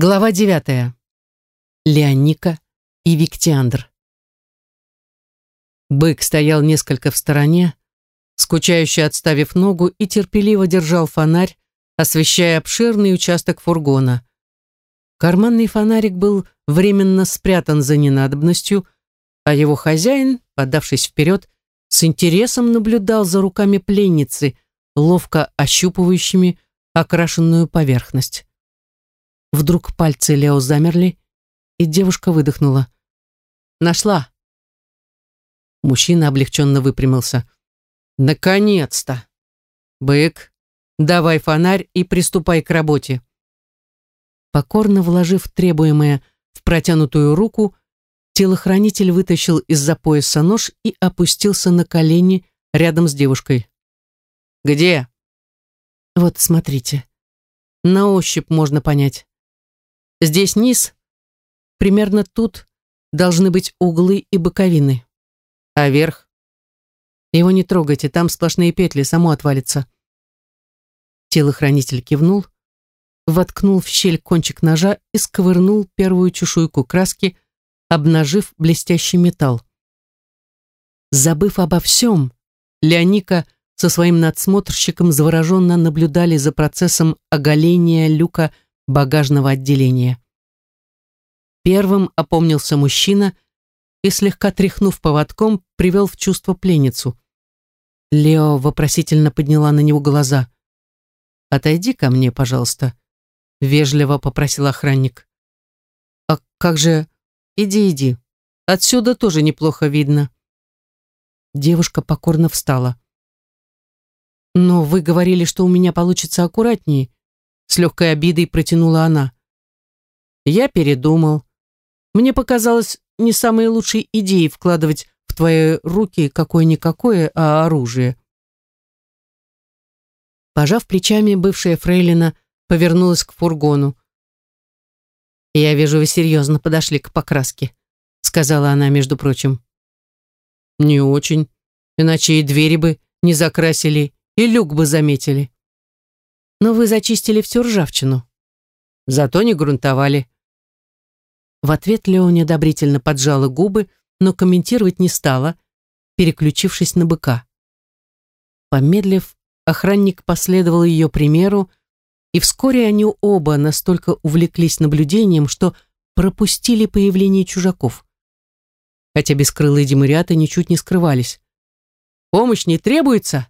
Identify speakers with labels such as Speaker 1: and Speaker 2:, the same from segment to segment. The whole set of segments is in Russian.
Speaker 1: Глава девятая. Леоника и Виктиандр. Бык стоял несколько в стороне, скучающе отставив ногу и терпеливо держал фонарь, освещая обширный участок фургона. Карманный фонарик был временно спрятан за ненадобностью, а его хозяин, подавшись вперед, с интересом наблюдал за руками пленницы, ловко ощупывающими окрашенную поверхность. Вдруг пальцы Лео замерли, и девушка выдохнула. «Нашла!» Мужчина облегченно выпрямился. «Наконец-то! Бык, давай фонарь и приступай к работе!» Покорно вложив требуемое в протянутую руку, телохранитель вытащил из-за пояса нож и опустился на колени рядом с девушкой. «Где?» «Вот, смотрите. На ощупь можно понять. Здесь низ, примерно тут должны быть углы и боковины. А верх? Его не трогайте, там сплошные петли, само отвалится. Телохранитель кивнул, воткнул в щель кончик ножа и сковырнул первую чешуйку краски, обнажив блестящий металл. Забыв обо всем, Леоника со своим надсмотрщиком завороженно наблюдали за процессом оголения люка багажного отделения. Первым опомнился мужчина и, слегка тряхнув поводком, привел в чувство пленницу. Лео вопросительно подняла на него глаза. «Отойди ко мне, пожалуйста», — вежливо попросил охранник. «А как же...» «Иди, иди. Отсюда тоже неплохо видно». Девушка покорно встала. «Но вы говорили, что у меня получится аккуратнее», с легкой обидой протянула она. Я передумал. Мне показалось не самой лучшей идеей вкладывать в твои руки какое-никакое, а оружие. Пожав плечами, бывшая фрейлина повернулась к фургону. «Я вижу, вы серьезно подошли к покраске», — сказала она, между прочим. «Не очень, иначе и двери бы не закрасили, и люк бы заметили» но вы зачистили всю ржавчину. Зато не грунтовали. В ответ Лео неодобрительно поджала губы, но комментировать не стала, переключившись на быка. Помедлив, охранник последовал ее примеру, и вскоре они оба настолько увлеклись наблюдением, что пропустили появление чужаков. Хотя бескрылые демариаты ничуть не скрывались. «Помощь не требуется?»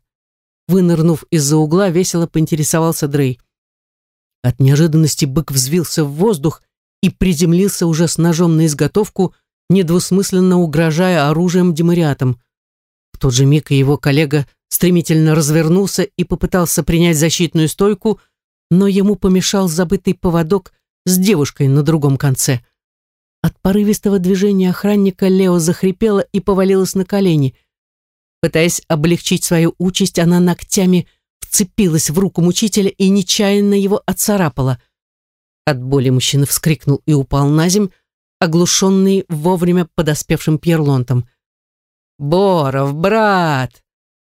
Speaker 1: Вынырнув из-за угла, весело поинтересовался Дрей. От неожиданности бык взвился в воздух и приземлился уже с ножом на изготовку, недвусмысленно угрожая оружием демариатам. В тот же миг его коллега стремительно развернулся и попытался принять защитную стойку, но ему помешал забытый поводок с девушкой на другом конце. От порывистого движения охранника Лео захрипела и повалилась на колени – Пытаясь облегчить свою участь, она ногтями вцепилась в руку мучителя и нечаянно его отцарапала. От боли мужчина вскрикнул и упал на земь, оглушенный вовремя подоспевшим пьерлонтом. «Боров, брат!»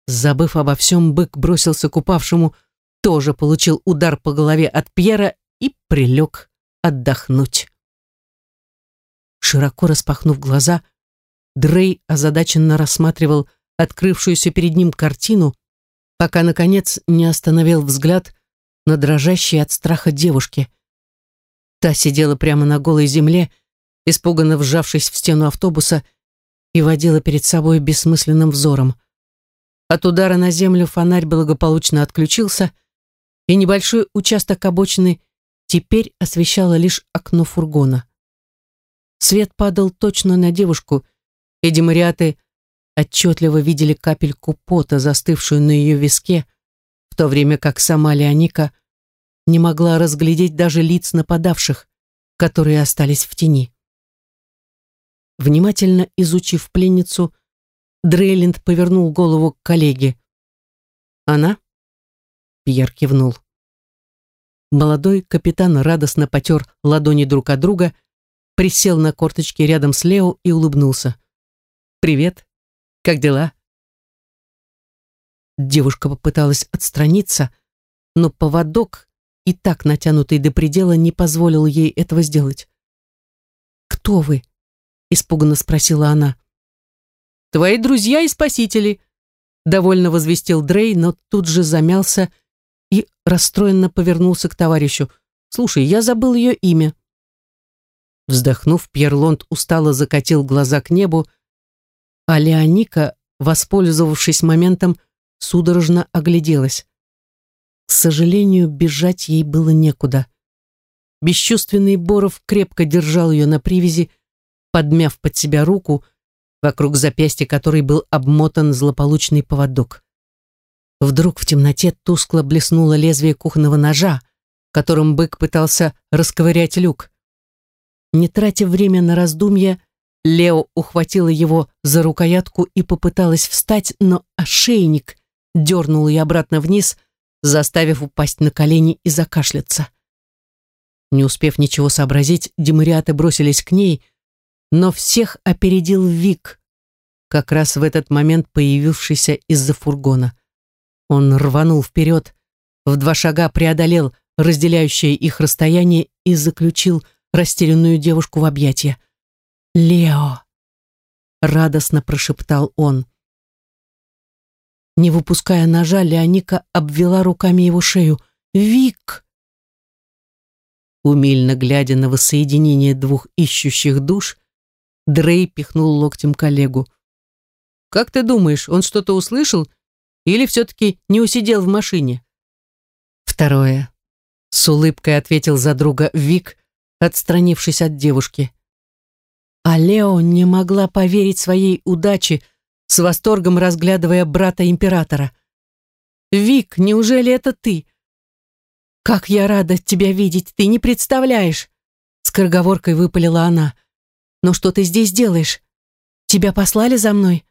Speaker 1: Забыв обо всем, бык бросился к упавшему, тоже получил удар по голове от Пьера и прилег отдохнуть. Широко распахнув глаза, Дрей озадаченно рассматривал открывшуюся перед ним картину, пока, наконец, не остановил взгляд на дрожащей от страха девушке. Та сидела прямо на голой земле, испуганно вжавшись в стену автобуса и водила перед собой бессмысленным взором. От удара на землю фонарь благополучно отключился, и небольшой участок обочины теперь освещало лишь окно фургона. Свет падал точно на девушку, и демариаты отчетливо видели капельку пота, застывшую на ее виске, в то время как сама Леоника не могла разглядеть даже лиц нападавших, которые остались в тени. Внимательно изучив пленницу, Дрейленд повернул голову к коллеге. «Она?» Пьер кивнул. Молодой капитан радостно потер ладони друг от друга, присел на корточки рядом с Лео и улыбнулся. «Привет», как дела?» Девушка попыталась отстраниться, но поводок, и так натянутый до предела, не позволил ей этого сделать. «Кто вы?» — испуганно спросила она. «Твои друзья и спасители», — довольно возвестил Дрей, но тут же замялся и расстроенно повернулся к товарищу. «Слушай, я забыл ее имя». Вздохнув, Пьер Лонд устало закатил глаза к небу, а Леоника, воспользовавшись моментом, судорожно огляделась. К сожалению, бежать ей было некуда. Бесчувственный Боров крепко держал ее на привязи, подмяв под себя руку, вокруг запястья которой был обмотан злополучный поводок. Вдруг в темноте тускло блеснуло лезвие кухонного ножа, которым бык пытался расковырять люк. Не тратя время на раздумья, Лео ухватила его за рукоятку и попыталась встать, но ошейник дернул ее обратно вниз, заставив упасть на колени и закашляться. Не успев ничего сообразить, демариаты бросились к ней, но всех опередил Вик, как раз в этот момент появившийся из-за фургона. Он рванул вперед, в два шага преодолел разделяющее их расстояние и заключил растерянную девушку в объятия. «Лео!» — радостно прошептал он. Не выпуская ножа, Леоника обвела руками его шею. «Вик!» Умильно глядя на воссоединение двух ищущих душ, Дрей пихнул локтем коллегу. «Как ты думаешь, он что-то услышал или все-таки не усидел в машине?» «Второе», — с улыбкой ответил за друга Вик, отстранившись от девушки. А Лео не могла поверить своей удаче, с восторгом разглядывая брата императора. «Вик, неужели это ты? Как я рада тебя видеть, ты не представляешь!» Скороговоркой выпалила она. Но что ты здесь делаешь? Тебя послали за мной?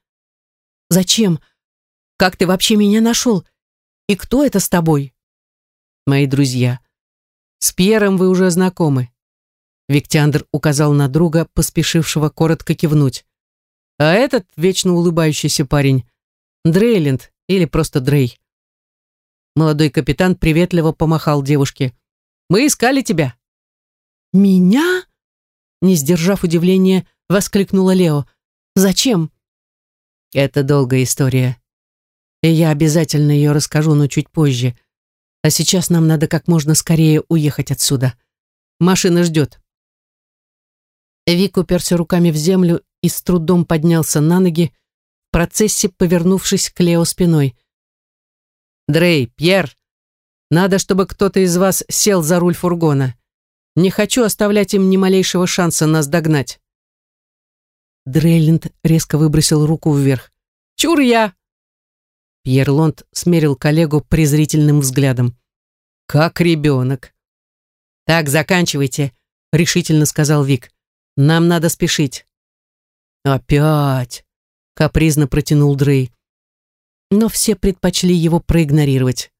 Speaker 1: Зачем? Как ты вообще меня нашел? И кто это с тобой? Мои друзья. С Пьером вы уже знакомы. Виктяндр указал на друга, поспешившего коротко кивнуть. А этот вечно улыбающийся парень Дрейленд или просто Дрей. Молодой капитан приветливо помахал девушке. «Мы искали тебя». «Меня?» Не сдержав удивления, воскликнула Лео. «Зачем?» «Это долгая история. И я обязательно ее расскажу, но чуть позже. А сейчас нам надо как можно скорее уехать отсюда. Машина ждет». Вик уперся руками в землю и с трудом поднялся на ноги, в процессе повернувшись к Лео спиной. «Дрей, Пьер, надо, чтобы кто-то из вас сел за руль фургона. Не хочу оставлять им ни малейшего шанса нас догнать. Дрейленд резко выбросил руку вверх. «Чур я!» Пьер Лонд смерил коллегу презрительным взглядом. «Как ребенок!» «Так, заканчивайте», — решительно сказал Вик. «Нам надо спешить». «Опять!» — капризно протянул Дрей. Но все предпочли его проигнорировать.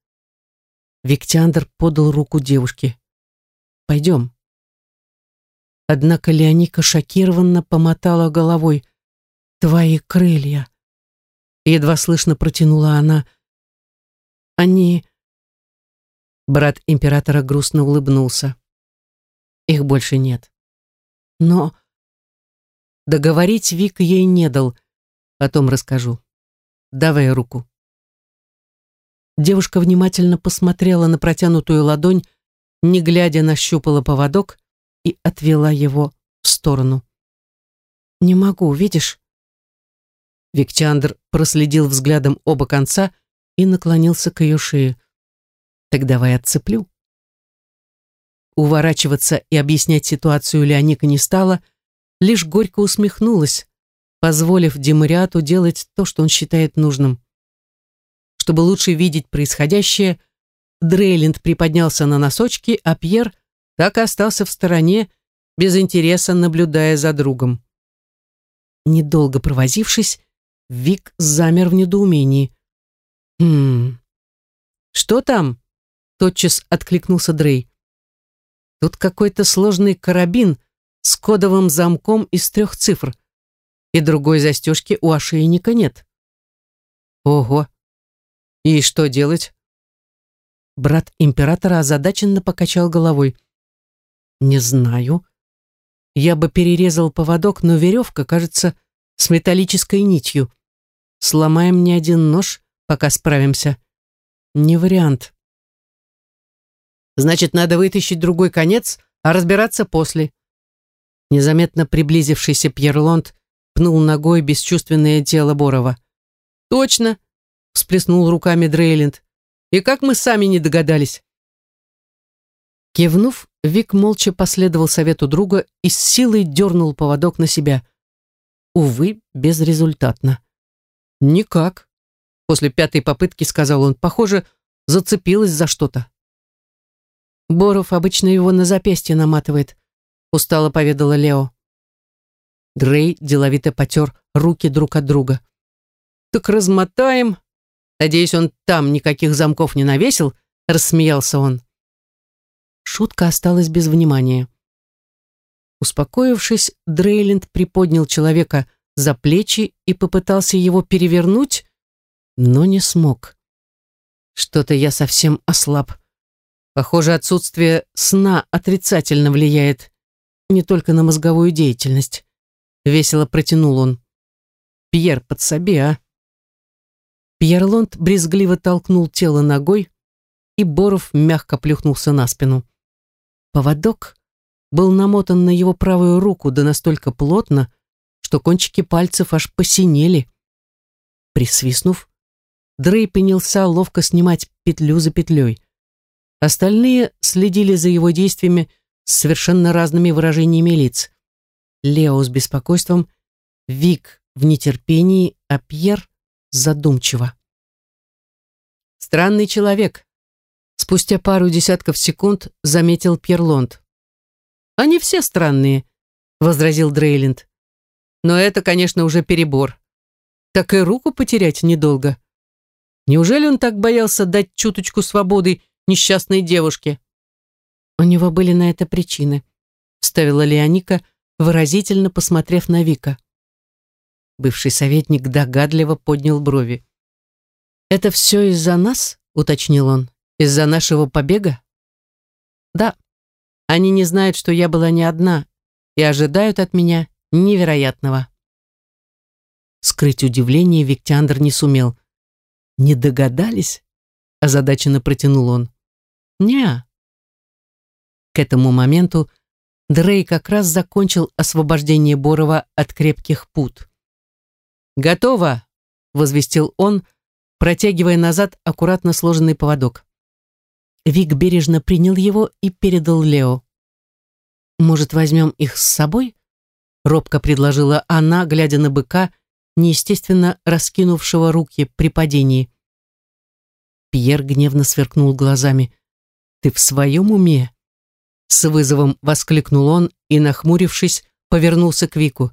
Speaker 1: Виктяндр подал руку девушке. Пойдем. Однако Леоника шокированно помотала головой. Твои крылья. Едва слышно протянула она. Они... Брат императора грустно улыбнулся. Их больше нет. Но... Договорить Вик ей не дал. Потом расскажу. Давай руку. Девушка внимательно посмотрела на протянутую ладонь, не глядя нащупала поводок и отвела его в сторону. «Не могу, видишь?» Виктяндр проследил взглядом оба конца и наклонился к ее шее. «Так давай отцеплю». Уворачиваться и объяснять ситуацию Леоника не стала, лишь горько усмехнулась, позволив Демариату делать то, что он считает нужным. Чтобы лучше видеть происходящее, Дрейленд приподнялся на носочки, а Пьер так и остался в стороне, без интереса наблюдая за другом. Недолго провозившись, Вик замер в недоумении. «Хм... Что там?» Тотчас откликнулся Дрей. «Тут какой-то сложный карабин с кодовым замком из трех цифр, и другой застежки у ошейника нет». «Ого! И что делать?» Брат императора озадаченно покачал головой. «Не знаю. Я бы перерезал поводок, но веревка, кажется, с металлической нитью. Сломаем не один нож, пока справимся. Не вариант». «Значит, надо вытащить другой конец, а разбираться после». Незаметно приблизившийся Пьер Лонд пнул ногой бесчувственное тело Борова. «Точно!» — всплеснул руками Дрейленд. «И как мы сами не догадались?» Кивнув, Вик молча последовал совету друга и с силой дернул поводок на себя. Увы, безрезультатно. «Никак», — после пятой попытки сказал он, похоже, зацепилась за что-то. Боров обычно его на запястье наматывает, устало поведала Лео. Дрей деловито потер руки друг от друга. «Так размотаем. Надеюсь, он там никаких замков не навесил?» Рассмеялся он. Шутка осталась без внимания. Успокоившись, Дрейленд приподнял человека за плечи и попытался его перевернуть, но не смог. Что-то я совсем ослаб. Похоже, отсутствие сна отрицательно влияет не только на мозговую деятельность. Весело протянул он. «Пьер, подсоби, а!» Пьер Лонд брезгливо толкнул тело ногой, и Боров мягко плюхнулся на спину. Поводок был намотан на его правую руку да настолько плотно, что кончики пальцев аж посинели. Присвистнув, Дрей принялся ловко снимать петлю за петлей. Остальные следили за его действиями с совершенно разными выражениями лиц. Лео с беспокойством, Вик в нетерпении, а Пьер задумчиво. «Странный человек», — спустя пару десятков секунд заметил Пьер Лонд. «Они все странные», — возразил Дрейленд. «Но это, конечно, уже перебор. Так и руку потерять недолго. Неужели он так боялся дать чуточку свободы несчастной девушке?» «У него были на это причины», — вставила Леоника, — выразительно посмотрев на Вика. Бывший советник догадливо поднял брови. «Это все из-за нас?» — уточнил он. «Из-за нашего побега?» «Да. Они не знают, что я была не одна, и ожидают от меня невероятного». Скрыть удивление Виктиандр не сумел. «Не догадались?» — озадаченно протянул он. «Не-а». К этому моменту Дрей как раз закончил освобождение Борова от крепких пут. «Готово!» — возвестил он, протягивая назад аккуратно сложенный поводок. Вик бережно принял его и передал Лео. «Может, возьмем их с собой?» — робко предложила она, глядя на быка, неестественно раскинувшего руки при падении. Пьер гневно сверкнул глазами. «Ты в своем уме?» С вызовом воскликнул он и, нахмурившись, повернулся к Вику.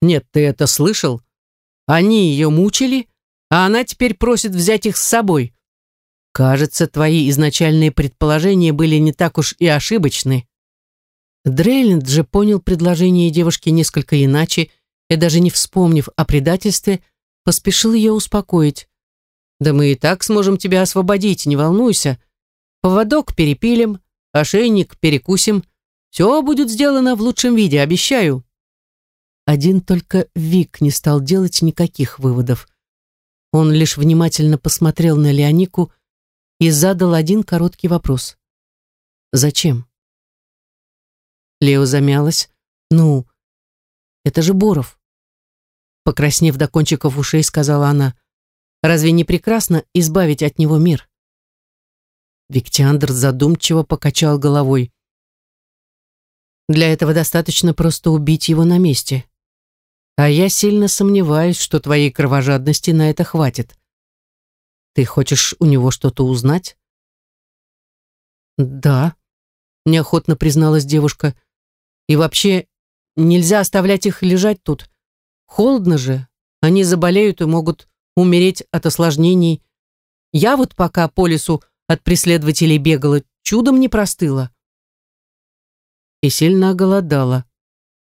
Speaker 1: «Нет, ты это слышал? Они ее мучили, а она теперь просит взять их с собой. Кажется, твои изначальные предположения были не так уж и ошибочны». Дрейленд же понял предложение девушки несколько иначе и, даже не вспомнив о предательстве, поспешил ее успокоить. «Да мы и так сможем тебя освободить, не волнуйся. Поводок перепилим, ошейник перекусим. Все будет сделано в лучшем виде, обещаю». Один только Вик не стал делать никаких выводов. Он лишь внимательно посмотрел на Леонику и задал один короткий вопрос. «Зачем?» Лео замялась. «Ну, это же Боров». Покраснев до кончиков ушей, сказала она. «Разве не прекрасно избавить от него мир?» Виктиандр задумчиво покачал головой. Для этого достаточно просто убить его на месте. А я сильно сомневаюсь, что твоей кровожадности на это хватит. Ты хочешь у него что-то узнать? Да, неохотно призналась девушка. И вообще, нельзя оставлять их лежать тут. Холодно же. Они заболеют и могут умереть от осложнений. Я вот пока по лесу от преследователей бегала, чудом не простыла. И сильно оголодала,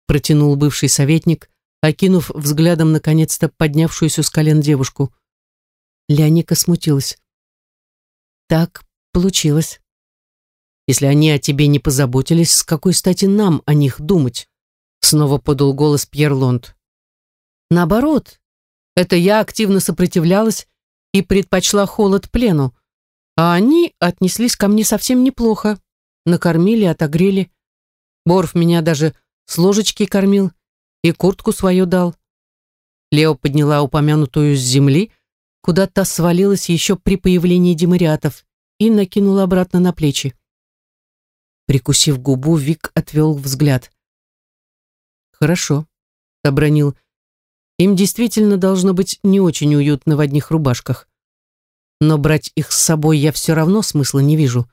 Speaker 1: протянул бывший советник, окинув взглядом наконец-то поднявшуюся с колен девушку. Леоника смутилась. Так получилось. Если они о тебе не позаботились, с какой стати нам о них думать? Снова подал голос Пьер Лонд. Наоборот, это я активно сопротивлялась и предпочла холод плену, а они отнеслись ко мне совсем неплохо, накормили, отогрели. Боров меня даже с ложечки кормил и куртку свою дал. Лео подняла упомянутую с земли, куда та свалилась еще при появлении демариатов и накинула обратно на плечи. Прикусив губу, Вик отвел взгляд. «Хорошо», — обронил. «Им действительно должно быть не очень уютно в одних рубашках. Но брать их с собой я все равно смысла не вижу.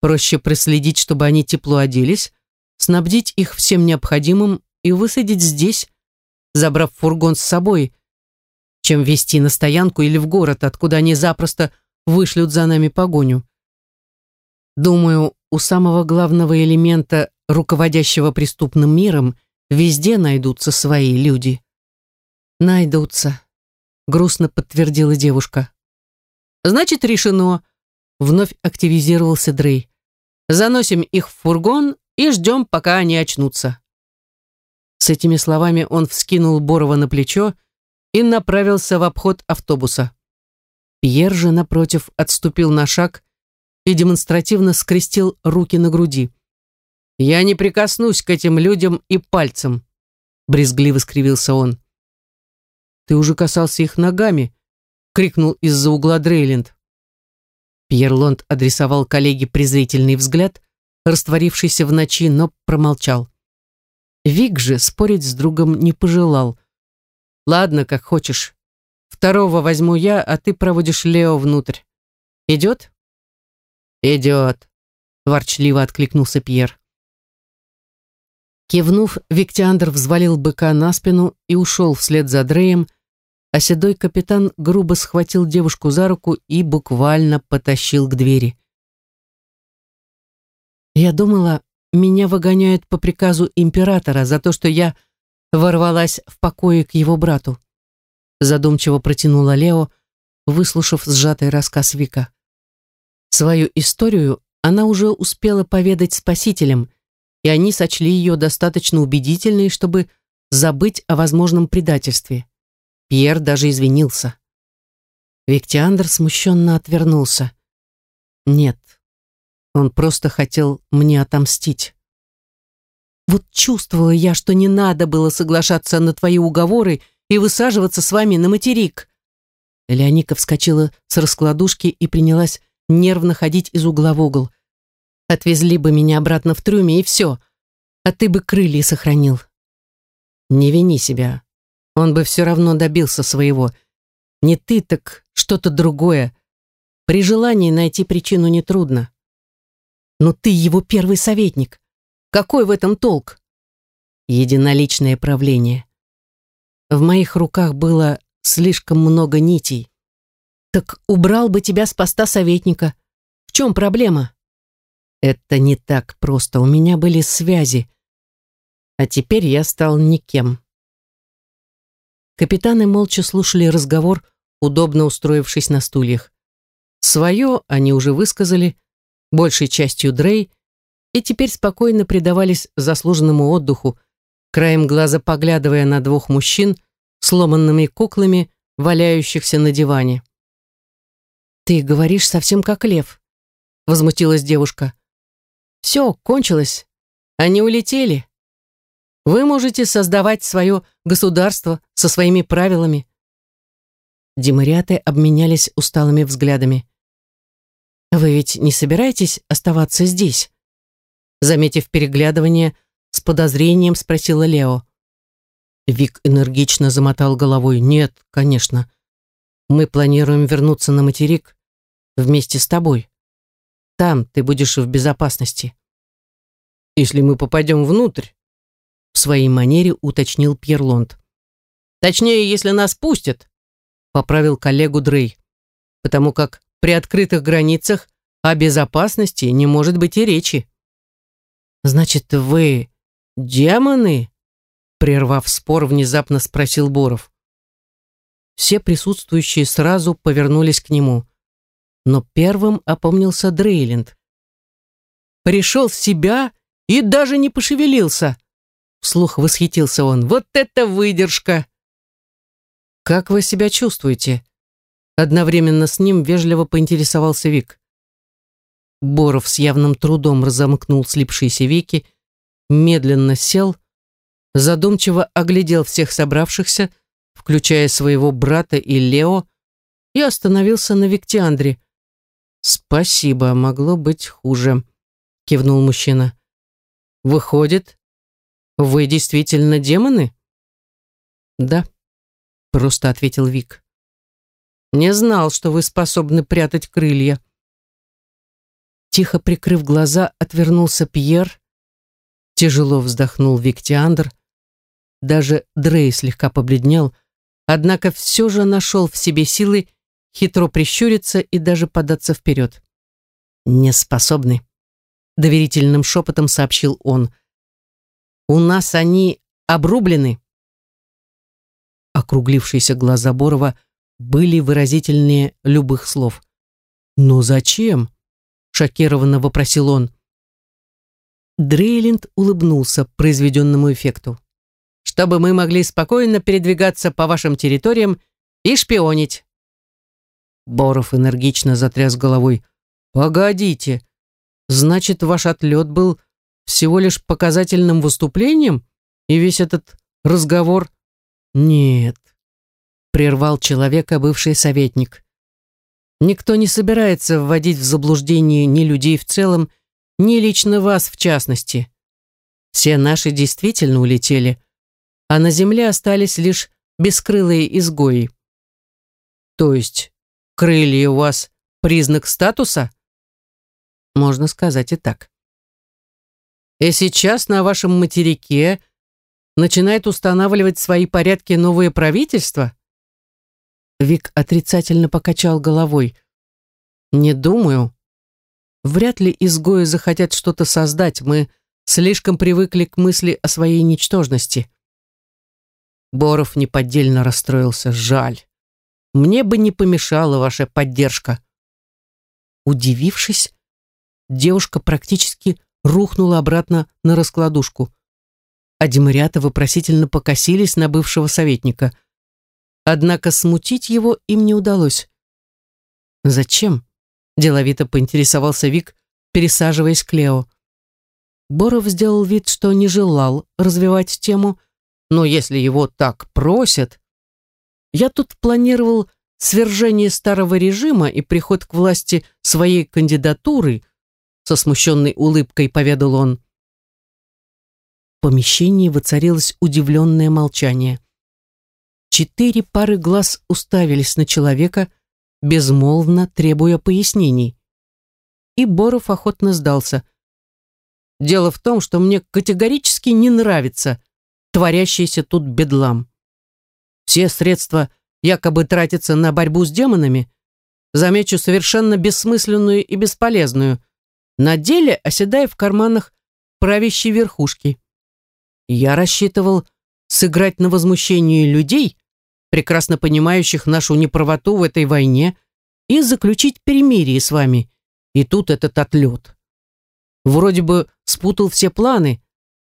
Speaker 1: Проще проследить, чтобы они тепло оделись, снабдить их всем необходимым и высадить здесь, забрав фургон с собой, чем везти на стоянку или в город, откуда они запросто вышлют за нами погоню. Думаю, у самого главного элемента, руководящего преступным миром, везде найдутся свои люди. Найдутся, грустно подтвердила девушка. Значит, решено. Вновь активизировался Дрей. Заносим их в фургон и ждем, пока они очнутся. С этими словами он вскинул Борова на плечо и направился в обход автобуса. Пьер же, напротив, отступил на шаг и демонстративно скрестил руки на груди. «Я не прикоснусь к этим людям и пальцем», — брезгливо скривился он. «Ты уже касался их ногами», — крикнул из-за угла Дрейленд. Пьер Лонд адресовал коллеге презрительный взгляд, растворившийся в ночи, но промолчал. Вик же спорить с другом не пожелал. «Ладно, как хочешь. Второго возьму я, а ты проводишь Лео внутрь. Идет?» «Идет», — ворчливо откликнулся Пьер. Кивнув, Виктиандр взвалил быка на спину и ушел вслед за Дреем, а седой капитан грубо схватил девушку за руку и буквально потащил к двери. Я думала, меня выгоняют по приказу императора за то, что я ворвалась в покое к его брату. Задумчиво протянула Лео, выслушав сжатый рассказ Вика. Свою историю она уже успела поведать спасителям, и они сочли ее достаточно убедительной, чтобы забыть о возможном предательстве. Пьер даже извинился. Виктиандр смущенно отвернулся. Нет, он просто хотел мне отомстить. Вот чувствовала я, что не надо было соглашаться на твои уговоры и высаживаться с вами на материк. Леоника вскочила с раскладушки и принялась нервно ходить из угла в угол. Отвезли бы меня обратно в трюме, и все. А ты бы крылья сохранил. Не вини себя. Он бы все равно добился своего. Не ты, так что-то другое. При желании найти причину нетрудно. Но ты его первый советник. Какой в этом толк? Единоличное правление. В моих руках было слишком много нитей. Так убрал бы тебя с поста советника. В чем проблема? Это не так просто. У меня были связи. А теперь я стал никем. Капитаны молча слушали разговор, удобно устроившись на стульях. Свое они уже высказали, большей частью Дрей, и теперь спокойно предавались заслуженному отдыху, краем глаза поглядывая на двух мужчин, сломанными куклами, валяющихся на диване. «Ты говоришь совсем как лев», — возмутилась девушка. «Все, кончилось. Они улетели. Вы можете создавать свое государство со своими правилами». Демариаты обменялись усталыми взглядами. «Вы ведь не собираетесь оставаться здесь?» Заметив переглядывание, с подозрением спросила Лео. Вик энергично замотал головой. «Нет, конечно. Мы планируем вернуться на материк вместе с тобой. Там ты будешь в безопасности. Если мы попадем внутрь, своей манере уточнил Пьерлонд. Точнее, если нас пустят, поправил коллегу Дрей, потому как при открытых границах о безопасности не может быть и речи. Значит, вы демоны? Прервав спор, внезапно спросил Боров. Все присутствующие сразу повернулись к нему. Но первым опомнился Дрейленд. Пришел в себя и даже не пошевелился. Вслух восхитился он. Вот это выдержка! Как вы себя чувствуете? Одновременно с ним вежливо поинтересовался Вик. Боров с явным трудом разомкнул слипшиеся веки, медленно сел, задумчиво оглядел всех собравшихся, включая своего брата и Лео, и остановился на Виктиандре. «Спасибо, могло быть хуже», — кивнул мужчина. «Выходит, вы действительно демоны?» «Да», — просто ответил Вик. «Не знал, что вы способны прятать крылья». Тихо прикрыв глаза, отвернулся Пьер, тяжело вздохнул Виктиандр, даже Дрей слегка побледнел, однако все же нашел в себе силы хитро прищуриться и даже податься вперед. «Не способны», — доверительным шепотом сообщил он. «У нас они обрублены». Округлившиеся глаза Борова были выразительнее любых слов. «Но зачем?» — шокированно вопросил он. Дрейлинд улыбнулся произведенному эффекту чтобы мы могли спокойно передвигаться по вашим территориям и шпионить». Боров энергично затряс головой. «Погодите, значит, ваш отлет был всего лишь показательным выступлением? И весь этот разговор...» «Нет», — прервал человека бывший советник. «Никто не собирается вводить в заблуждение ни людей в целом, ни лично вас в частности. Все наши действительно улетели, а на земле остались лишь бескрылые изгои. То есть крылья у вас признак статуса? Можно сказать и так. И сейчас на вашем материке начинает устанавливать свои порядки новое правительство? Вик отрицательно покачал головой. Не думаю. Вряд ли изгои захотят что-то создать. Мы слишком привыкли к мысли о своей ничтожности. Боров неподдельно расстроился. Жаль. Мне бы не помешала ваша поддержка. Удивившись, девушка практически рухнула обратно на раскладушку. А демариаты вопросительно покосились на бывшего советника. Однако смутить его им не удалось. «Зачем?» – деловито поинтересовался Вик, пересаживаясь к Лео. Боров сделал вид, что не желал развивать тему, но если его так просят... Я тут планировал свержение старого режима и приход к власти своей кандидатуры, со смущенной улыбкой поведал он. В помещении воцарилось удивленное молчание. Четыре пары глаз уставились на человека, безмолвно требуя пояснений. И Боров охотно сдался. «Дело в том, что мне категорически не нравится творящийся тут бедлам. Все средства якобы тратятся на борьбу с демонами, замечу совершенно бессмысленную и бесполезную, на деле оседая в карманах правящей верхушки. Я рассчитывал сыграть на возмущении людей, прекрасно понимающих нашу неправоту в этой войне, и заключить перемирие с вами. И тут этот отлет. Вроде бы спутал все планы,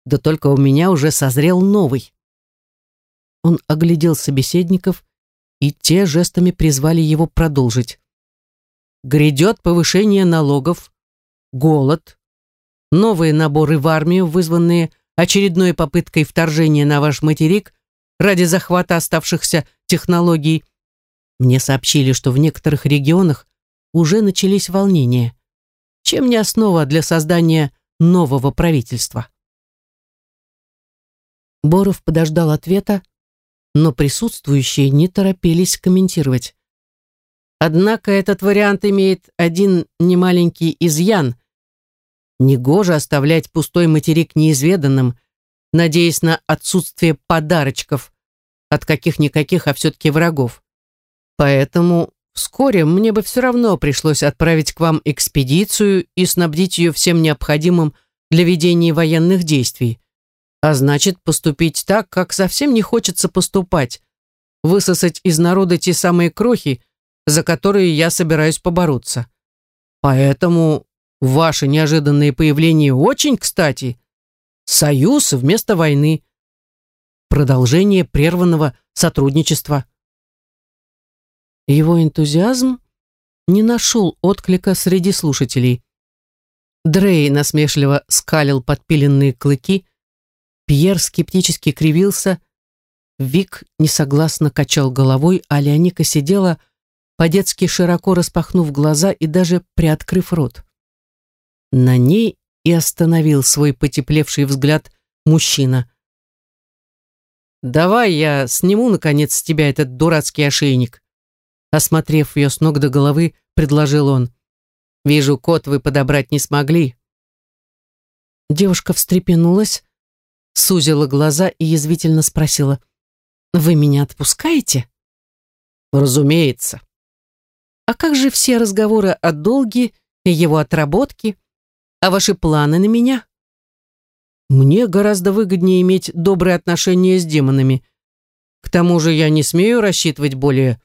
Speaker 1: да только у меня уже созрел новый. Он оглядел собеседников, и те жестами призвали его продолжить. Грядет повышение налогов, голод, новые наборы в армию, вызванные очередной попыткой вторжения на ваш материк ради захвата оставшихся технологий. Мне сообщили, что в некоторых регионах уже начались волнения. Чем не основа для создания нового правительства? Боров подождал ответа, но присутствующие не торопились комментировать. Однако этот вариант имеет один немаленький изъян. Негоже оставлять пустой материк неизведанным, надеясь на отсутствие подарочков от каких-никаких, а все-таки врагов. Поэтому вскоре мне бы все равно пришлось отправить к вам экспедицию и снабдить ее всем необходимым для ведения военных действий. А значит, поступить так, как совсем не хочется поступать. Высосать из народа те самые крохи, за которые я собираюсь побороться. Поэтому ваше неожиданное появление очень кстати. Союз вместо войны. Продолжение прерванного сотрудничества. Его энтузиазм не нашел отклика среди слушателей. Дрей насмешливо скалил подпиленные клыки, Пьер скептически кривился, Вик несогласно качал головой, а Леоника сидела, по-детски широко распахнув глаза и даже приоткрыв рот. На ней и остановил свой потеплевший взгляд мужчина. «Давай я сниму, наконец, с тебя этот дурацкий ошейник», осмотрев ее с ног до головы, предложил он. «Вижу, кот вы подобрать не смогли». Девушка встрепенулась, сузила глаза и язвительно спросила, «Вы меня отпускаете?» «Разумеется». «А как же все разговоры о долге и его отработке? А ваши планы на меня?» «Мне гораздо выгоднее иметь добрые отношения с демонами. К тому же я не смею рассчитывать более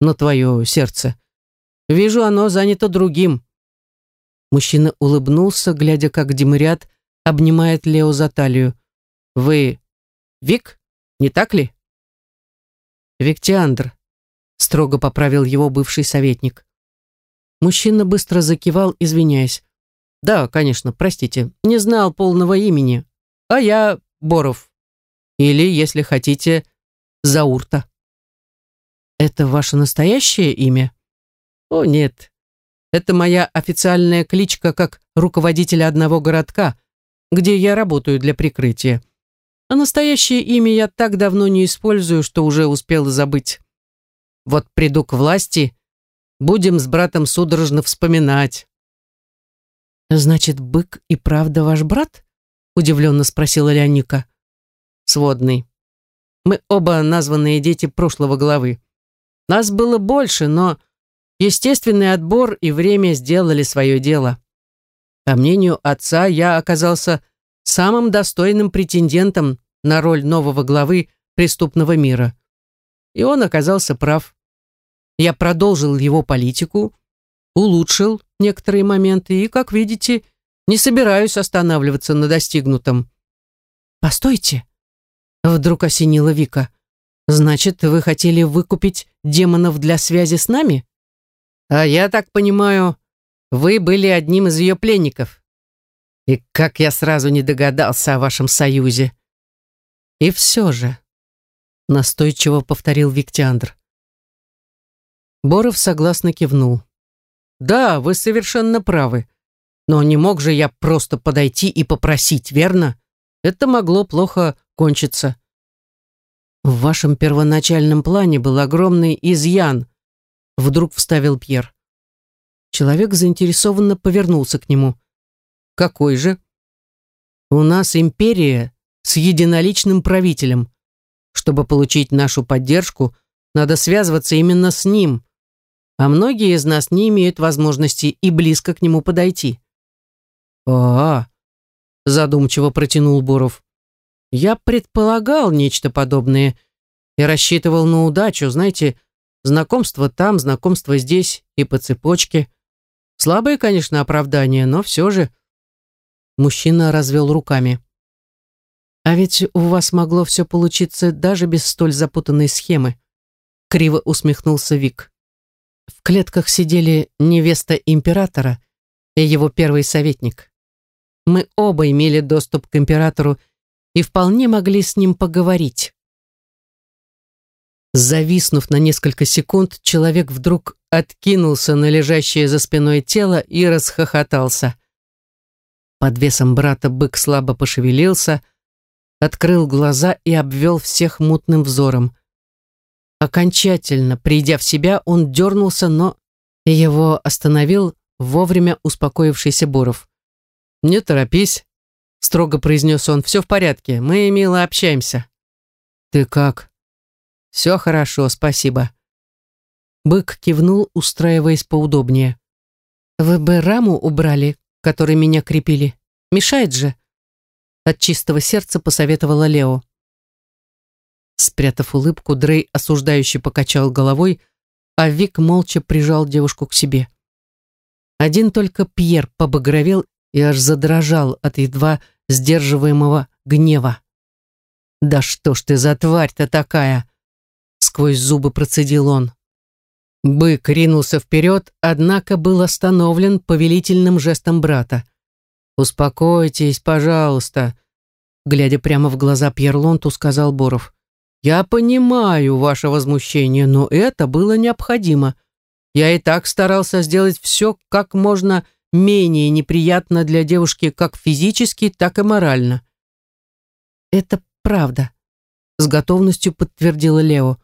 Speaker 1: на твое сердце. Вижу, оно занято другим». Мужчина улыбнулся, глядя, как Демариат обнимает Лео за талию. «Вы Вик, не так ли?» «Виктиандр», — строго поправил его бывший советник. Мужчина быстро закивал, извиняясь. «Да, конечно, простите, не знал полного имени. А я Боров. Или, если хотите, Заурта». «Это ваше настоящее имя?» «О, нет. Это моя официальная кличка как руководителя одного городка, где я работаю для прикрытия. А настоящее имя я так давно не использую, что уже успела забыть. Вот приду к власти, будем с братом судорожно вспоминать».
Speaker 2: «Значит, бык и правда ваш брат?» удивленно спросила Леоника.
Speaker 1: «Сводный. Мы оба названные дети прошлого главы. Нас было больше, но естественный отбор и время сделали свое дело. По мнению отца, я оказался самым достойным претендентом на роль нового главы преступного мира. И он оказался прав. Я продолжил его политику, улучшил некоторые моменты и, как видите, не собираюсь останавливаться на достигнутом.
Speaker 2: «Постойте!» — вдруг осенила Вика. Значит, вы хотели выкупить демонов для связи с нами?
Speaker 1: А я так понимаю, вы были одним из ее пленников. И как я сразу не догадался о вашем союзе. И все же, настойчиво повторил Виктиандр. Боров согласно кивнул. Да, вы совершенно правы. Но не мог же я просто подойти и попросить, верно? Это могло плохо кончиться.
Speaker 2: «В вашем первоначальном плане был огромный изъян», — вдруг вставил Пьер. Человек заинтересованно повернулся к нему.
Speaker 1: «Какой же?» «У нас империя с единоличным правителем. Чтобы получить нашу поддержку, надо связываться именно с ним, а многие из нас не имеют возможности и близко к нему подойти».
Speaker 2: «А-а», — задумчиво протянул Буров. Я предполагал нечто подобное и рассчитывал на удачу, знаете, знакомство там, знакомство здесь и по цепочке. Слабое, конечно, оправдание, но все же... Мужчина развел руками. А ведь у вас могло все получиться даже без столь запутанной схемы. Криво усмехнулся Вик. В клетках сидели невеста императора и его первый советник. Мы оба имели доступ к императору и вполне могли с ним поговорить. Зависнув на несколько секунд, человек вдруг откинулся на лежащее за спиной тело и расхохотался. Под весом брата бык слабо пошевелился, открыл глаза и обвел всех мутным взором. Окончательно придя в себя, он дернулся, но его остановил вовремя успокоившийся Буров. «Не торопись, строго произнес он. «Все в порядке, мы мило общаемся». «Ты как?» «Все хорошо, спасибо». Бык кивнул, устраиваясь поудобнее. «Вы бы раму убрали, которой меня крепили. Мешает же?» От чистого сердца посоветовала Лео. Спрятав улыбку, Дрей осуждающе покачал головой,
Speaker 1: а Вик молча прижал девушку к себе. Один только Пьер побагровел и аж задрожал от едва сдерживаемого гнева. «Да что ж ты за тварь-то такая!» Сквозь зубы процедил он. Бык ринулся вперед, однако был остановлен повелительным жестом брата. «Успокойтесь, пожалуйста», глядя прямо в глаза Пьерлонту, сказал Боров. «Я понимаю ваше возмущение, но это было необходимо. Я и так старался сделать все как можно менее неприятно для девушки как физически, так и морально». «Это правда», — с готовностью подтвердила Лео.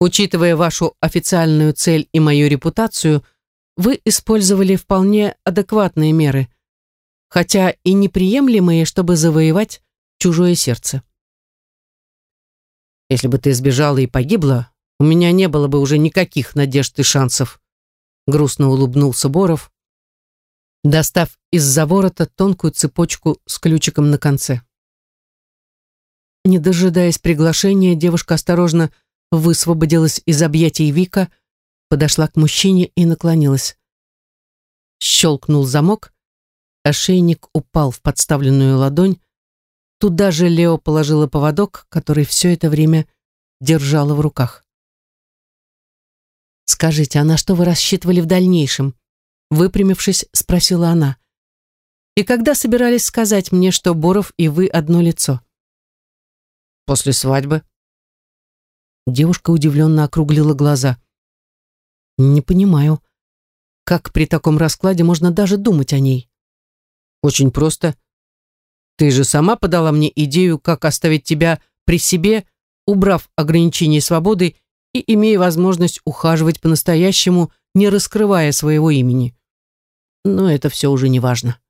Speaker 1: «Учитывая вашу официальную цель и мою репутацию, вы использовали вполне адекватные меры, хотя и неприемлемые, чтобы завоевать чужое сердце. Если бы ты сбежала и погибла, у меня не было бы уже никаких надежд и шансов. Грустно улыбнулся Боров, достав из-за ворота тонкую цепочку с ключиком на конце. Не дожидаясь приглашения, девушка осторожно высвободилась из объятий Вика, подошла к мужчине и наклонилась. Щелкнул замок, ошейник упал в подставленную ладонь, Туда же Лео положила поводок, который все это время держала в руках. «Скажите, а на что вы рассчитывали в дальнейшем?» Выпрямившись, спросила она. «И когда собирались сказать мне, что Боров и вы одно лицо?» «После свадьбы». Девушка удивленно округлила глаза. «Не понимаю, как при таком раскладе можно даже думать о ней?» «Очень просто. Ты же сама подала мне идею, как оставить тебя при себе, убрав ограничения свободы и имея возможность ухаживать по-настоящему, не раскрывая своего имени. Но это все уже не важно.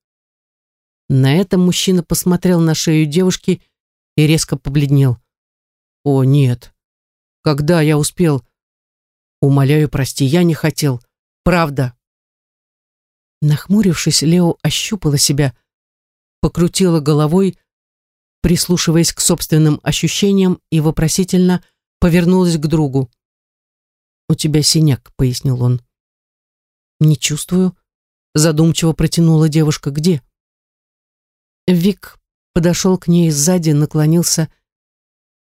Speaker 1: На этом мужчина посмотрел на шею девушки и резко побледнел. «О, нет. Когда я успел? Умоляю, прости, я не хотел. Правда». Нахмурившись, Лео ощупала себя, покрутила головой, прислушиваясь к собственным ощущениям и вопросительно повернулась к другу. «У тебя синяк», — пояснил он. «Не чувствую», — задумчиво протянула девушка. «Где?» Вик подошел к ней сзади, наклонился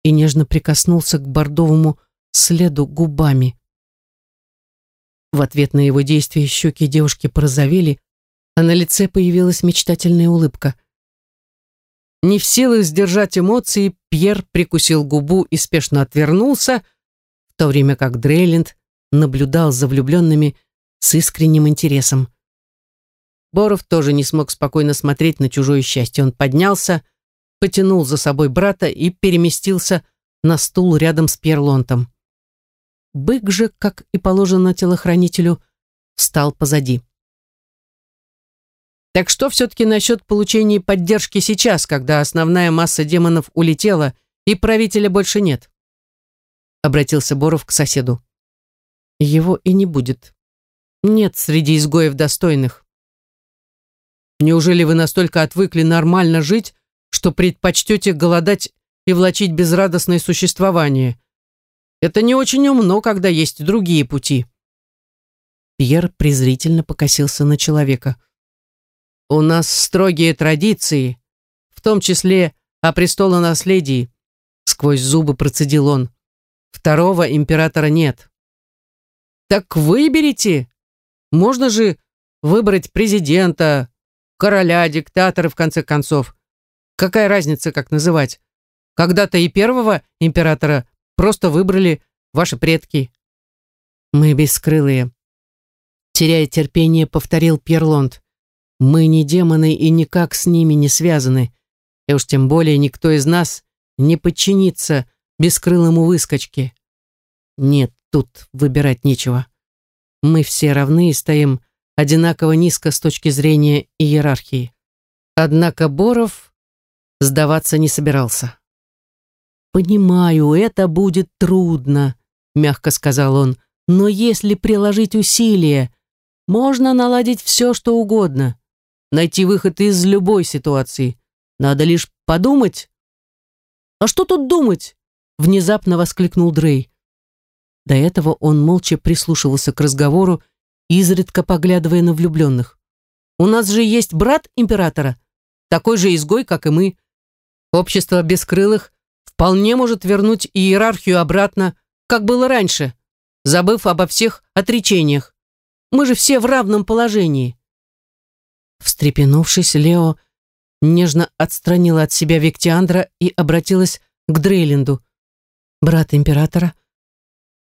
Speaker 1: и нежно прикоснулся к бордовому следу губами. В ответ на его действие щеки девушки порозовели, а на лице появилась мечтательная улыбка. Не в силах сдержать эмоции, Пьер прикусил губу и спешно отвернулся, в то время как Дрейленд наблюдал за влюбленными с искренним интересом. Боров тоже не смог спокойно смотреть на чужое счастье. Он поднялся, потянул за собой брата и переместился на стул рядом с Пьерлонтом. Бык же, как и положено телохранителю, встал позади. Так что все-таки насчет получения поддержки сейчас, когда основная масса демонов улетела и правителя больше нет? Обратился Боров к соседу. Его и не будет. Нет среди изгоев достойных. Неужели вы настолько отвыкли нормально жить, что предпочтете голодать и влачить безрадостное существование? Это не очень умно, когда есть другие пути. Пьер презрительно покосился на человека. У нас строгие традиции, в том числе о престолонаследии, сквозь зубы процедил он. Второго императора нет. Так выберите. Можно же выбрать президента, короля, диктатора, в конце концов. Какая разница, как называть? Когда-то и первого императора просто выбрали ваши предки. Мы бескрылые. Теряя терпение, повторил Пьерлонд. Мы не демоны и никак с ними не связаны. И уж тем более никто из нас не подчинится бескрылому выскочке. Нет, тут выбирать нечего. Мы все равны и стоим одинаково низко с точки зрения иерархии. Однако Боров сдаваться не собирался. «Понимаю, это будет трудно», — мягко сказал он, «но если приложить усилия, можно наладить все, что угодно найти выход из любой ситуации. Надо лишь подумать. А что тут думать? Внезапно воскликнул Дрей.
Speaker 2: До этого он молча прислушивался к разговору, изредка поглядывая на влюбленных. «У нас же есть брат императора, такой же изгой, как и мы. Общество бескрылых вполне может вернуть иерархию обратно, как было раньше, забыв обо всех отречениях. Мы же все в равном положении». Встрепенувшись, Лео нежно отстранила от себя Виктиандра и обратилась к Дрейленду. «Брат императора?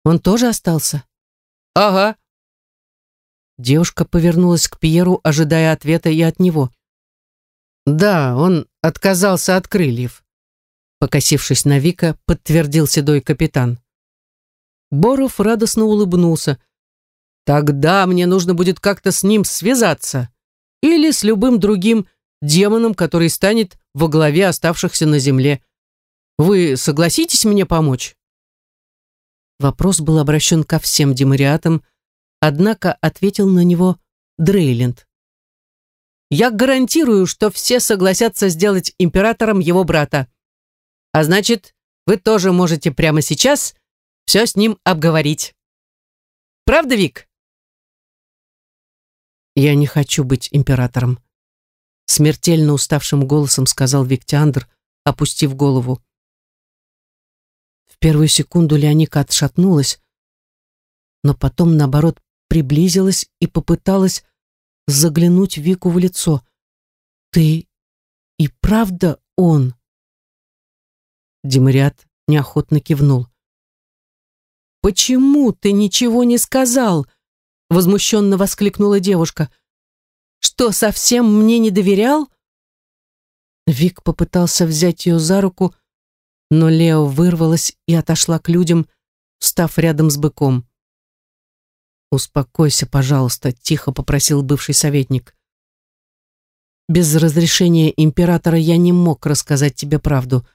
Speaker 2: Он тоже остался?»
Speaker 1: «Ага».
Speaker 2: Девушка повернулась к Пьеру, ожидая ответа и от него.
Speaker 1: «Да, он отказался от крыльев», покосившись на Вика, подтвердил седой капитан. Боров радостно улыбнулся. «Тогда мне нужно будет как-то с ним связаться. Или с любым другим демоном, который станет во главе оставшихся на земле. Вы согласитесь мне помочь?»
Speaker 2: Вопрос был обращен ко всем демариатам, однако ответил на него Дрейленд.
Speaker 1: «Я гарантирую, что все согласятся сделать императором его брата. А значит, вы тоже можете прямо сейчас все с ним обговорить. Правда, Вик?»
Speaker 2: «Я не хочу быть императором», смертельно уставшим голосом сказал Виктиандр, опустив голову. В первую секунду Леоника отшатнулась, но потом, наоборот, приблизилась и попыталась заглянуть Вику в лицо. «Ты и правда он?» Демариат неохотно кивнул.
Speaker 1: «Почему ты ничего не сказал?» Возмущенно воскликнула девушка. Что, совсем мне не доверял?
Speaker 2: Вик попытался взять ее за руку, но Лео вырвалась и отошла к людям, став рядом с быком. «Успокойся, пожалуйста», — тихо попросил бывший советник. «Без разрешения императора я не мог рассказать тебе правду,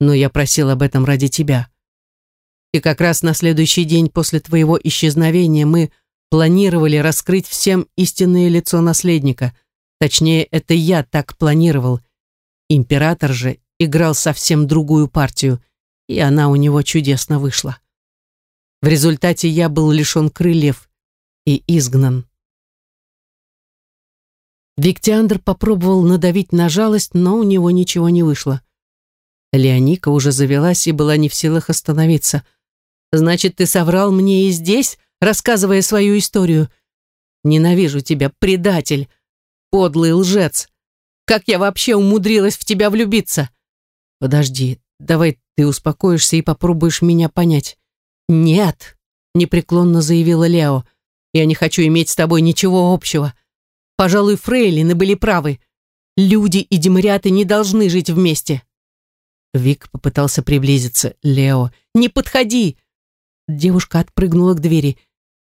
Speaker 2: но я просил об этом ради тебя. И как раз на следующий день после твоего исчезновения мы планировали раскрыть всем истинное лицо наследника. Точнее, это я так планировал. Император же играл совсем другую партию, и она у него чудесно вышла. В результате я был лишен крыльев и изгнан. Виктиандр попробовал надавить на жалость, но у него ничего не вышло. Леоника уже завелась и была не в силах остановиться.
Speaker 1: «Значит, ты соврал мне и здесь?» Рассказывая свою историю. Ненавижу тебя, предатель, подлый лжец. Как я вообще умудрилась в тебя влюбиться?
Speaker 2: Подожди, давай ты успокоишься и попробуешь меня понять.
Speaker 1: Нет, непреклонно заявила Лео. Я не хочу иметь с тобой ничего общего. Пожалуй, фрейлины были правы. Люди и демариаты не должны жить вместе.
Speaker 2: Вик попытался приблизиться. «Лео,
Speaker 1: не подходи!»
Speaker 2: Девушка отпрыгнула к двери.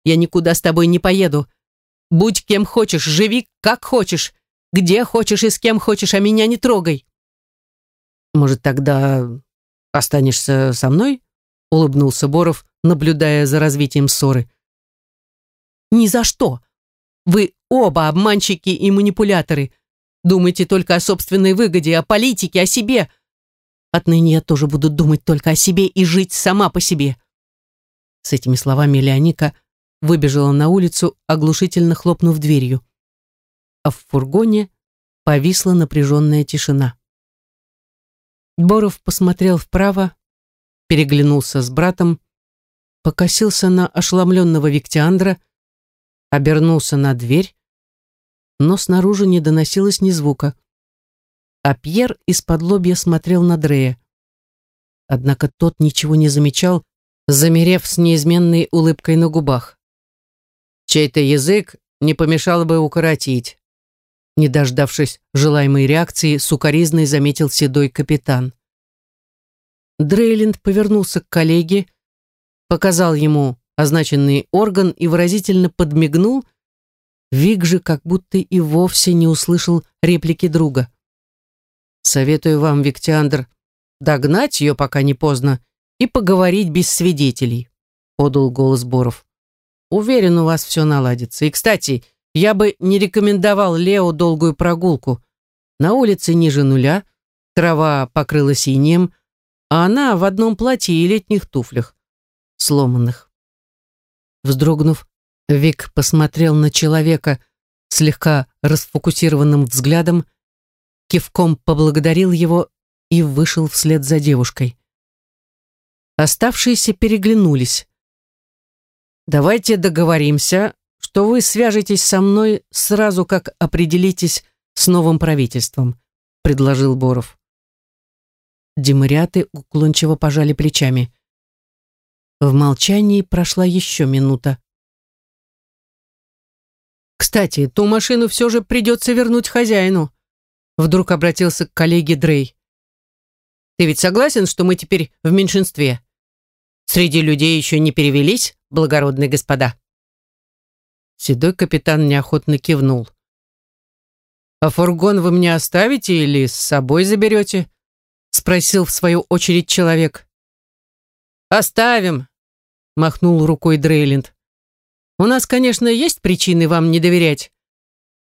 Speaker 1: Я никуда с тобой не поеду. Будь кем хочешь, живи как хочешь, где хочешь и с кем хочешь, а меня не трогай.
Speaker 2: Может, тогда останешься со мной? Улыбнулся Боров, наблюдая за развитием ссоры.
Speaker 1: Ни за что. Вы оба обманщики и манипуляторы. Думайте только о собственной выгоде, о политике, о себе. Отныне я тоже буду думать только о себе и жить сама по себе.
Speaker 2: С этими словами Леоника выбежала на улицу, оглушительно хлопнув дверью. А в фургоне повисла напряженная тишина. Боров посмотрел вправо, переглянулся с братом, покосился на ошеломленного Виктиандра, обернулся на дверь, но снаружи не доносилось ни звука. А Пьер из-под лобья смотрел на Дрея. Однако тот ничего не замечал, замерев с неизменной улыбкой на губах. Чей-то язык не помешало бы укоротить. Не дождавшись желаемой реакции, сукоризной заметил седой капитан. Дрейленд повернулся к коллеге, показал ему означенный орган и выразительно подмигнул, Вик же как будто и вовсе не услышал реплики друга. «Советую вам, Виктиандр, догнать ее, пока не поздно, и поговорить без свидетелей», — подал голос Боров. Уверен, у вас все наладится. И, кстати, я бы не рекомендовал Лео долгую прогулку. На улице ниже нуля, трава покрылась инеем, а она в одном платье и летних туфлях, сломанных. Вздрогнув, Вик посмотрел на человека слегка расфокусированным взглядом, кивком поблагодарил его и вышел вслед за девушкой. Оставшиеся переглянулись. «Давайте договоримся, что вы свяжетесь со мной сразу, как определитесь с новым правительством», — предложил Боров. Демариаты уклончиво пожали плечами. В молчании прошла еще минута. «Кстати, ту машину все же придется вернуть хозяину», вдруг обратился к коллеге Дрей. «Ты ведь согласен, что мы теперь в меньшинстве? Среди людей еще не перевелись, благородные господа?» Седой капитан неохотно кивнул. «А фургон вы мне оставите или с собой заберете?» спросил в свою очередь человек. «Оставим», — махнул рукой Дрейленд. «У нас, конечно, есть причины вам не доверять,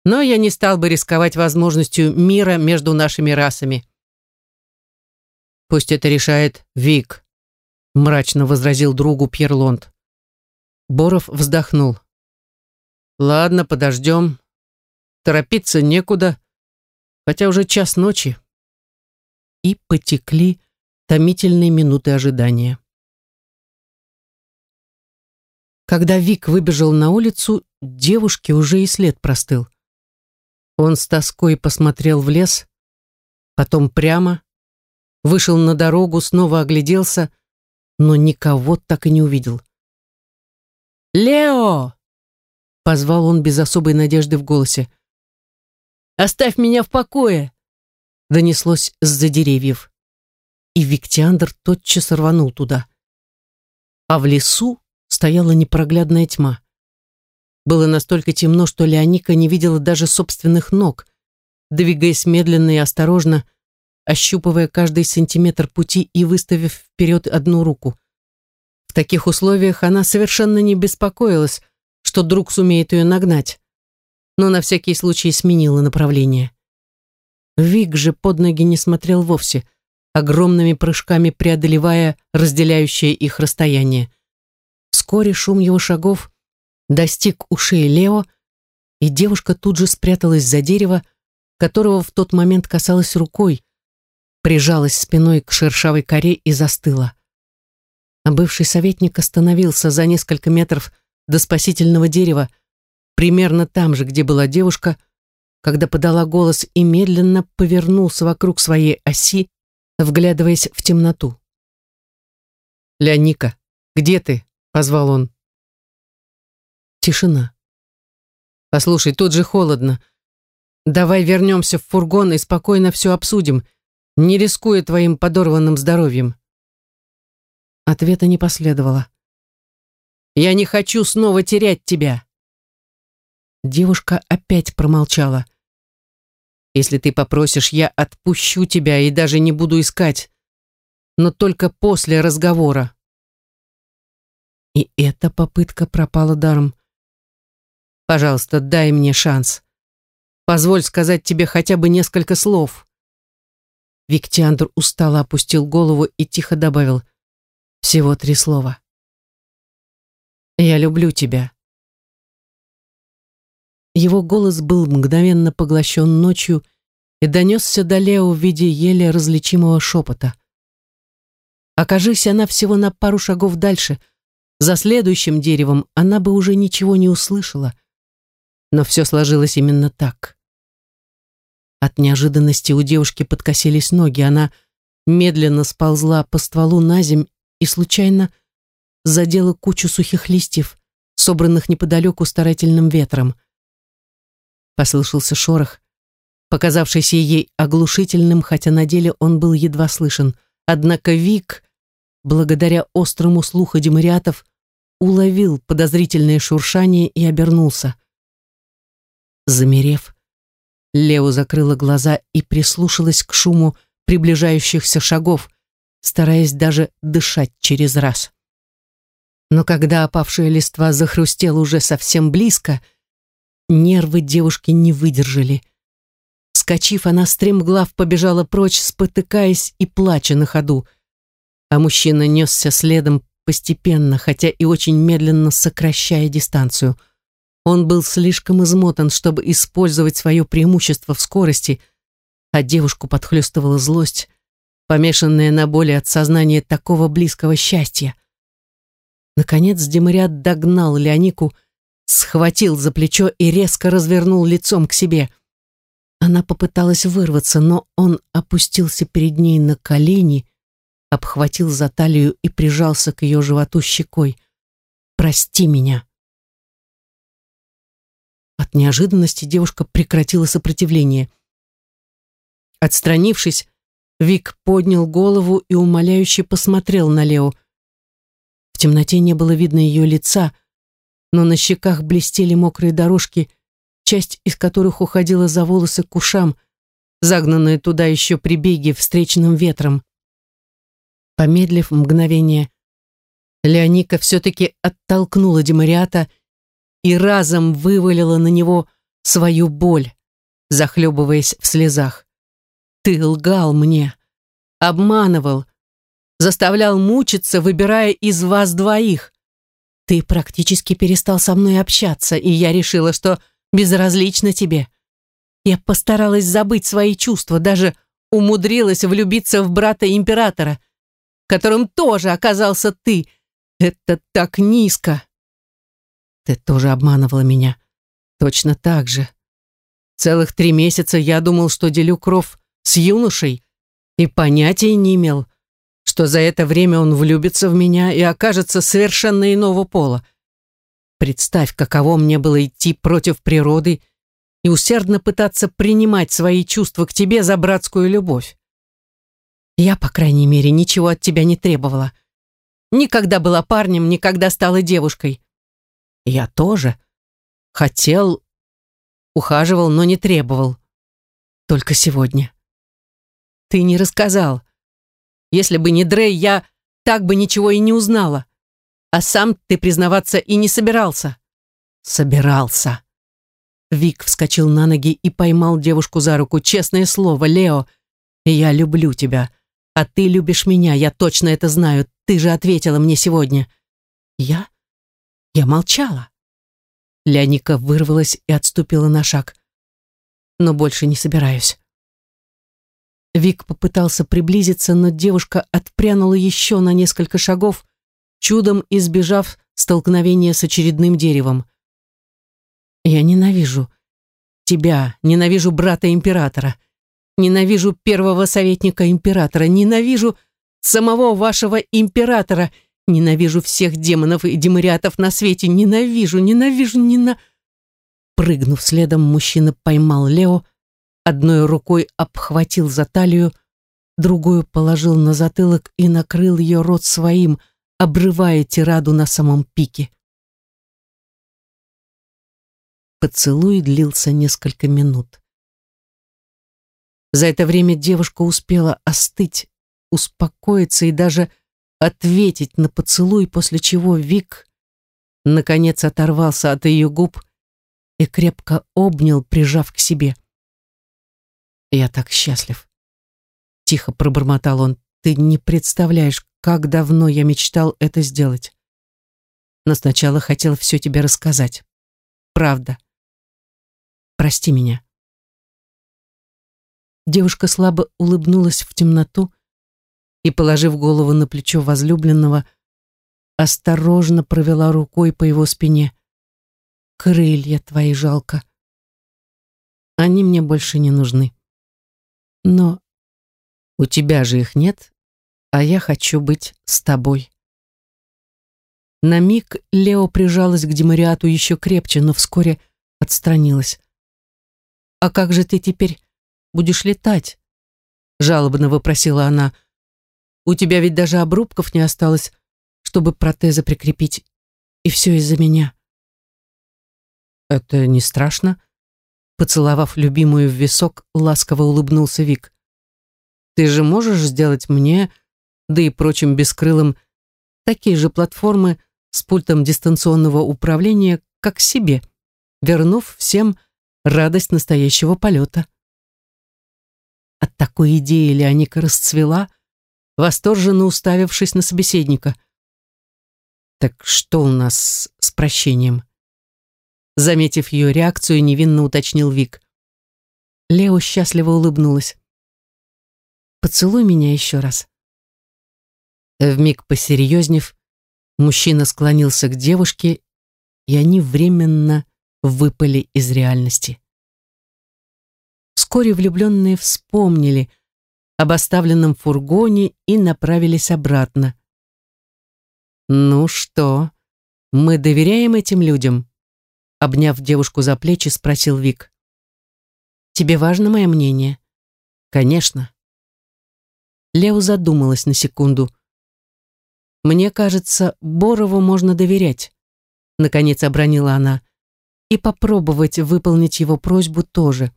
Speaker 2: но я не стал бы рисковать возможностью мира между нашими расами». «Пусть это решает Вик», — мрачно возразил другу Пьерлонд. Боров вздохнул. «Ладно, подождем. Торопиться некуда, хотя уже час ночи» и потекли томительные минуты ожидания. Когда Вик выбежал на улицу, девушке уже и след простыл. Он с тоской посмотрел в лес, потом прямо, вышел на дорогу, снова огляделся, но никого так и не увидел. «Лео!» — позвал он без особой надежды в голосе. «Оставь меня в покое!» донеслось с-за деревьев. И Виктиандр тотчас рванул туда. А в лесу стояла непроглядная тьма. Было настолько темно, что Леоника не видела даже собственных ног, двигаясь медленно и осторожно, ощупывая каждый сантиметр пути и выставив вперед одну руку. В таких условиях она совершенно не беспокоилась, что друг сумеет ее нагнать, но на всякий случай сменила направление. Вик же под ноги не смотрел вовсе, огромными прыжками преодолевая разделяющее их расстояние. Вскоре шум его шагов достиг ушей Лео, и девушка тут же спряталась за дерево, которого в тот момент касалась рукой, прижалась спиной к шершавой коре и застыла. А бывший советник остановился за несколько метров до спасительного дерева, примерно там же, где была девушка, когда подала голос и медленно повернулся вокруг своей оси, вглядываясь в темноту. «Леоника, где ты?» — позвал он. Тишина. «Послушай, тут же холодно. Давай вернемся в фургон и спокойно все обсудим, не рискуя твоим подорванным здоровьем». Ответа не последовало. «Я не хочу снова терять тебя!» Девушка опять промолчала. «Если ты попросишь, я отпущу тебя и даже не буду искать, но только после разговора». И эта попытка пропала даром. «Пожалуйста, дай мне шанс. Позволь сказать тебе хотя бы несколько слов». Виктиандр устало опустил голову и тихо добавил всего три слова. «Я люблю тебя». Его голос был мгновенно поглощен ночью и донесся до Лео в виде еле различимого шепота. Окажись она всего на пару шагов дальше, за следующим деревом она бы уже ничего не услышала. Но все сложилось именно так. От неожиданности у девушки подкосились ноги, она медленно сползла по стволу на земь и случайно задела кучу сухих листьев, собранных неподалеку старательным ветром. Послышался шорох, показавшийся ей оглушительным, хотя на деле он был едва слышен. Однако Вик, благодаря острому слуху демариатов, уловил подозрительное шуршание и обернулся. Замерев, Лео закрыла глаза и прислушалась к шуму приближающихся шагов, стараясь даже дышать через раз. Но когда опавшая листва захрустела уже совсем близко, Нервы девушки не выдержали. Скочив, она стремглав побежала прочь, спотыкаясь и плача на ходу. А мужчина несся следом,
Speaker 1: постепенно, хотя и очень медленно сокращая дистанцию. Он был слишком измотан, чтобы использовать свое преимущество в скорости, а девушку подхлестывала злость, помешанная на боли от сознания такого близкого счастья. Наконец Демариат догнал Леонику, схватил за плечо и резко развернул лицом к себе. Она попыталась вырваться, но он опустился перед ней на колени, обхватил за талию и прижался к ее животу щекой. «Прости меня». От неожиданности девушка прекратила сопротивление. Отстранившись, Вик поднял голову и умоляюще посмотрел на Лео. В темноте не было видно ее лица, но на щеках блестели мокрые дорожки, часть из которых уходила за волосы к ушам, загнанные туда еще при беге встречным ветром. Помедлив мгновение, Леоника все-таки оттолкнула Демариата и разом вывалила на него свою боль, захлебываясь в слезах. Ты лгал мне, обманывал, заставлял мучиться, выбирая из вас двоих. Ты практически перестал со мной общаться, и я решила, что безразлично тебе. Я постаралась забыть свои чувства, даже умудрилась влюбиться в брата императора, которым тоже оказался ты. Это так низко. Ты тоже обманывала меня. Точно так же. Целых три месяца я думал, что делю кров с юношей и понятия не имел, что за это время он влюбится в меня и окажется совершенно иного пола. Представь, каково мне было идти против природы и усердно пытаться принимать свои чувства к тебе за братскую любовь. Я, по крайней мере, ничего от тебя не требовала. Никогда была парнем, никогда стала девушкой. Я тоже. Хотел, ухаживал, но не требовал. Только сегодня. Ты не рассказал. Если бы не Дрей, я так бы ничего и не узнала. А сам ты признаваться и не собирался. Собирался. Вик вскочил на ноги и поймал девушку за руку. Честное слово, Лео, я люблю тебя. А ты любишь меня, я точно это знаю. Ты же ответила мне сегодня. Я? Я молчала. Леоника вырвалась и отступила на шаг. Но больше не собираюсь. Вик попытался приблизиться, но девушка отпрянула еще на несколько шагов, чудом избежав столкновения с очередным деревом. «Я ненавижу тебя, ненавижу брата императора, ненавижу первого советника императора, ненавижу самого вашего императора, ненавижу всех демонов и демариатов на свете, ненавижу, ненавижу, нена...» Прыгнув следом, мужчина поймал Лео, одной рукой обхватил за талию, другую положил на затылок и накрыл ее рот своим, обрывая тираду на самом пике. Поцелуй длился несколько минут. За это время девушка успела остыть, успокоиться и даже ответить на поцелуй, после чего Вик наконец оторвался от ее губ и крепко обнял, прижав к себе. «Я так счастлив!» Тихо пробормотал он. «Ты не представляешь, как давно я мечтал это сделать. Но сначала хотел все тебе рассказать. Правда. Прости меня». Девушка слабо улыбнулась в темноту и, положив голову на плечо возлюбленного, осторожно провела рукой по его спине. «Крылья твои жалко. Они мне больше не нужны». Но у тебя же их нет, а я хочу быть с тобой. На миг Лео прижалась к Демариату еще крепче, но вскоре отстранилась. «А как же ты теперь будешь летать?» Жалобно вопросила она. «У тебя ведь даже обрубков не осталось, чтобы протезы прикрепить. И все из-за меня». «Это не страшно?» Поцеловав любимую в висок, ласково улыбнулся Вик. «Ты же можешь сделать мне, да и прочим бескрылым, такие же платформы с пультом дистанционного управления, как себе, вернув всем радость настоящего полета». От такой идеи Леоника расцвела, восторженно уставившись на собеседника. Так что у нас с прощением? Заметив ее реакцию, невинно уточнил Вик. Лео счастливо улыбнулась. «Поцелуй меня еще раз». Вмиг посерьезнев, мужчина склонился к девушке, и они временно выпали из реальности. Вскоре влюбленные вспомнили об оставленном фургоне и направились обратно. «Ну что, мы доверяем этим людям?» Обняв девушку за плечи, спросил Вик. «Тебе важно мое мнение?» «Конечно». Лео задумалась на секунду. «Мне кажется, Борову можно доверять», — наконец обронила она, «и попробовать выполнить его просьбу тоже».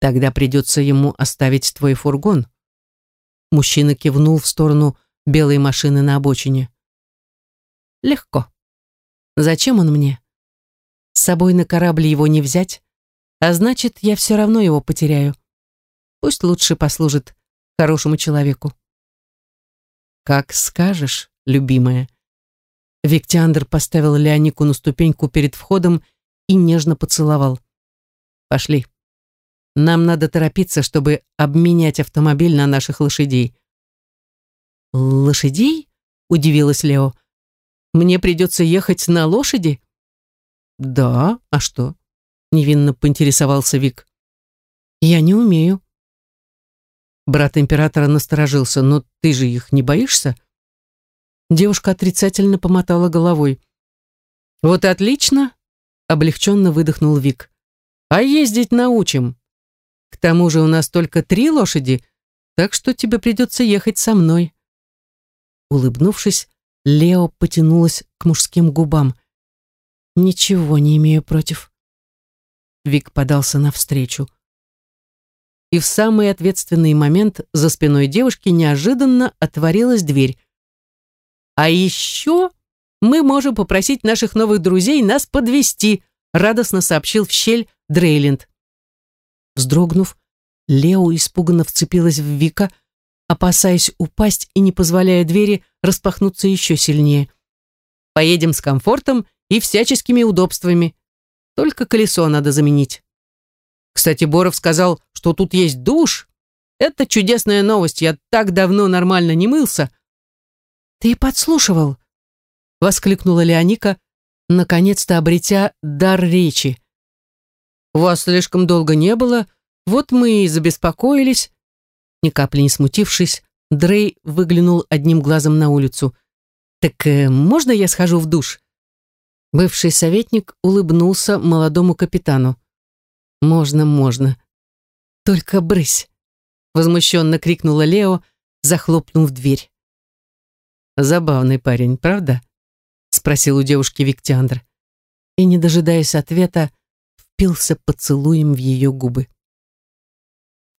Speaker 1: «Тогда придется ему оставить твой фургон». Мужчина кивнул в сторону белой машины на обочине. «Легко». Зачем он мне? С собой на корабль его не взять, а значит, я все равно его потеряю. Пусть лучше послужит хорошему человеку. Как скажешь, любимая. Виктиандр поставил Леонику на ступеньку перед входом и нежно поцеловал. Пошли. Нам надо торопиться, чтобы обменять автомобиль на наших лошадей. Лошадей? Удивилась Лео. Мне придется ехать на лошади? Да, а что? Невинно поинтересовался Вик. Я не умею. Брат императора насторожился. Но ты же их не боишься? Девушка отрицательно помотала головой. Вот и отлично, облегченно выдохнул Вик. А ездить научим. К тому же у нас только три лошади, так что тебе придется ехать со мной. Улыбнувшись, Лео потянулась к мужским губам. «Ничего не имею против». Вик подался навстречу. И в самый ответственный момент за спиной девушки неожиданно отворилась дверь. «А еще мы можем попросить наших новых друзей нас подвести, радостно сообщил в щель Дрейлинд. Вздрогнув, Лео испуганно вцепилась в Вика, опасаясь упасть и не позволяя двери распахнуться еще сильнее. Поедем с комфортом и всяческими удобствами. Только колесо надо заменить. Кстати, Боров сказал, что тут есть душ. Это чудесная новость. Я так давно нормально не мылся. Ты подслушивал? Воскликнула Леоника, наконец-то обретя дар речи. Вас слишком долго не было, вот мы и забеспокоились. Ни капли не смутившись, Дрей выглянул одним глазом на улицу. «Так э, можно я схожу в душ?» Бывший советник улыбнулся молодому капитану. «Можно, можно. Только брысь!» Возмущенно крикнула Лео, захлопнув дверь. «Забавный парень, правда?» Спросил у девушки Виктиандр. И, не дожидаясь ответа, впился поцелуем в ее губы.